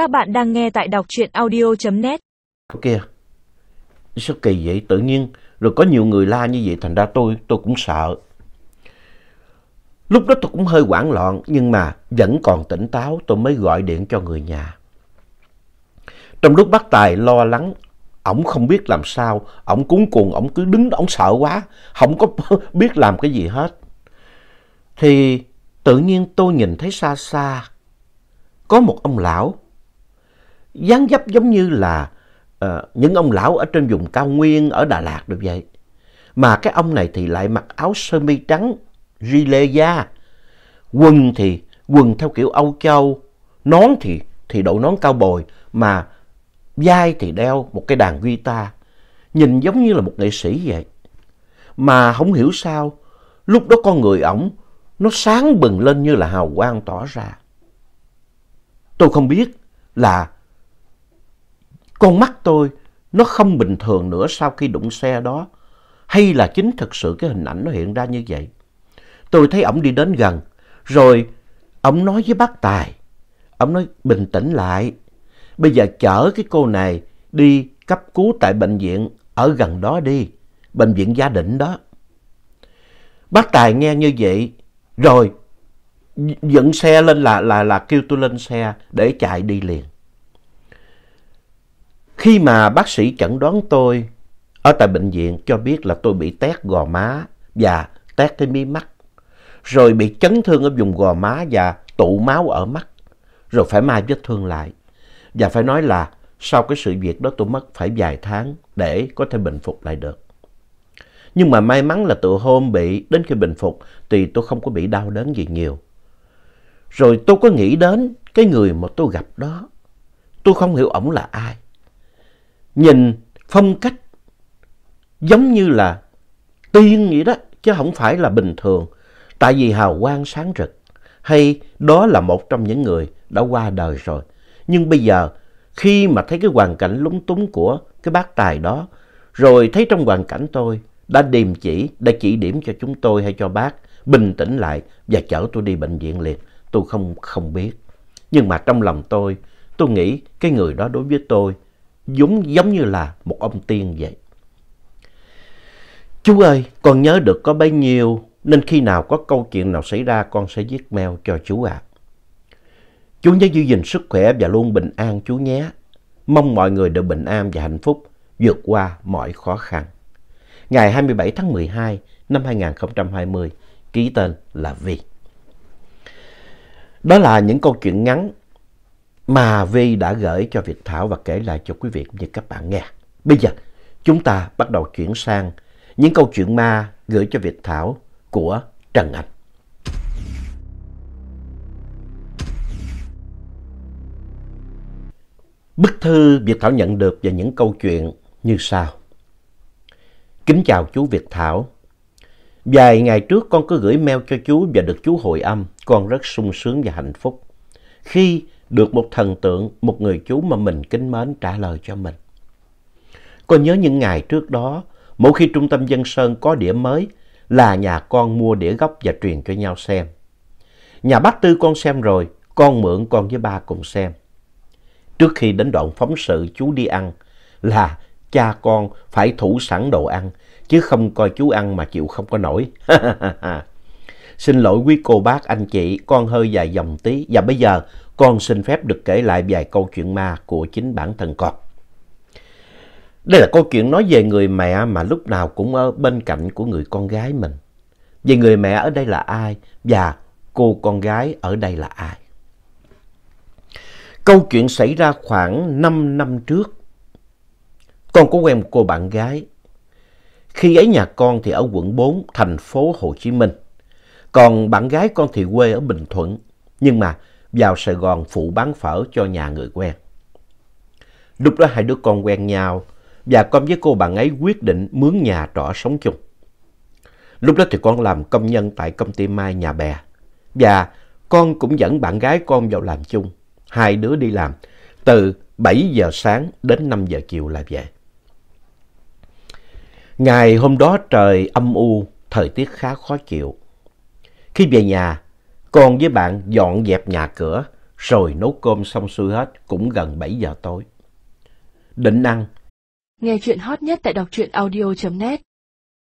Các bạn đang nghe tại đọc truyện audio.net. kia sao kỳ vậy? Tự nhiên, rồi có nhiều người la như vậy, thành ra tôi tôi cũng sợ. Lúc đó tôi cũng hơi hoảng loạn, nhưng mà vẫn còn tỉnh táo, tôi mới gọi điện cho người nhà. Trong lúc bác tài lo lắng, ổng không biết làm sao, ổng cuống cuồng, ổng cứ đứng, ổng sợ quá, không có biết làm cái gì hết. Thì tự nhiên tôi nhìn thấy xa xa, có một ông lão dáng dấp giống như là uh, những ông lão ở trên vùng cao nguyên ở Đà Lạt được vậy. Mà cái ông này thì lại mặc áo sơ mi trắng, gilet da, quần thì quần theo kiểu Âu Châu, nón thì thì đội nón cao bồi mà vai thì đeo một cái đàn guitar, nhìn giống như là một nghệ sĩ vậy. Mà không hiểu sao, lúc đó con người ổng nó sáng bừng lên như là hào quang tỏ ra. Tôi không biết là con mắt tôi nó không bình thường nữa sau khi đụng xe đó. Hay là chính thực sự cái hình ảnh nó hiện ra như vậy. Tôi thấy ổng đi đến gần. Rồi ổng nói với bác Tài. Ổng nói bình tĩnh lại. Bây giờ chở cái cô này đi cấp cứu tại bệnh viện ở gần đó đi. Bệnh viện gia đình đó. Bác Tài nghe như vậy. Rồi dựng xe lên là, là, là kêu tôi lên xe để chạy đi liền. Khi mà bác sĩ chẩn đoán tôi ở tại bệnh viện cho biết là tôi bị tét gò má và tét cái mí mắt, rồi bị chấn thương ở vùng gò má và tụ máu ở mắt, rồi phải mai vết thương lại. Và phải nói là sau cái sự việc đó tôi mất phải vài tháng để có thể bình phục lại được. Nhưng mà may mắn là từ hôm bị đến khi bình phục thì tôi không có bị đau đớn gì nhiều. Rồi tôi có nghĩ đến cái người mà tôi gặp đó. Tôi không hiểu ổng là ai nhìn phong cách giống như là tiên vậy đó, chứ không phải là bình thường. Tại vì hào quang sáng rực, hay đó là một trong những người đã qua đời rồi. Nhưng bây giờ, khi mà thấy cái hoàn cảnh lúng túng của cái bác tài đó, rồi thấy trong hoàn cảnh tôi đã điềm chỉ, đã chỉ điểm cho chúng tôi hay cho bác bình tĩnh lại và chở tôi đi bệnh viện liền. Tôi không không biết. Nhưng mà trong lòng tôi, tôi nghĩ cái người đó đối với tôi giống, giống như là một ông tiên vậy. Chú ơi, con nhớ được có bấy nhiêu nên khi nào có câu chuyện nào xảy ra con sẽ viết mail cho chú ạ. À. Chú nhớ giữ gìn sức khỏe và luôn bình an chú nhé. Mong mọi người đều bình an và hạnh phúc vượt qua mọi khó khăn. Ngày 27 tháng 12 năm 2020, ký tên là Vi. Đó là những câu chuyện ngắn mà Vi đã gửi cho Việt Thảo và kể lại cho quý vị như các bạn nghe. Bây giờ, chúng ta bắt đầu chuyển sang những câu chuyện ma gửi cho Việt Thảo của Trần Anh. Bức thư Việt Thảo nhận được và những câu chuyện như sau. Kính chào chú Việt Thảo. Vài ngày trước con có gửi mail cho chú và được chú hồi âm. Con rất sung sướng và hạnh phúc. Khi được một thần tượng, một người chú mà mình kính mến trả lời cho mình. Con nhớ những ngày trước đó, mỗi khi Trung tâm Dân Sơn có đĩa mới là nhà con mua đĩa gốc và truyền cho nhau xem. Nhà bác Tư con xem rồi, con mượn con với ba cùng xem. Trước khi đến đoạn phóng sự chú đi ăn là cha con phải thủ sẵn đồ ăn, chứ không coi chú ăn mà chịu không có nổi. Xin lỗi quý cô bác anh chị, con hơi dài dòng tí và bây giờ con xin phép được kể lại vài câu chuyện ma của chính bản thân con. Đây là câu chuyện nói về người mẹ mà lúc nào cũng ở bên cạnh của người con gái mình. Về người mẹ ở đây là ai và cô con gái ở đây là ai. Câu chuyện xảy ra khoảng 5 năm trước. Con có quen một cô bạn gái. Khi ấy nhà con thì ở quận 4, thành phố Hồ Chí Minh. Còn bạn gái con thì quê ở Bình Thuận. Nhưng mà vào Sài Gòn phụ bán phở cho nhà người quen. Lúc đó hai đứa con quen nhau và con với cô bạn ấy quyết định mướn nhà trọ sống chung. Lúc đó thì con làm công nhân tại công ty Mai nhà bè và con cũng dẫn bạn gái con vào làm chung. Hai đứa đi làm từ 7 giờ sáng đến 5 giờ chiều là về. Ngày hôm đó trời âm u, thời tiết khá khó chịu. Khi về nhà, con với bạn dọn dẹp nhà cửa, Rồi nấu cơm xong xuôi hết, cũng gần 7 giờ tối. Định ăn. Nghe chuyện hot nhất tại đọc truyện audio.net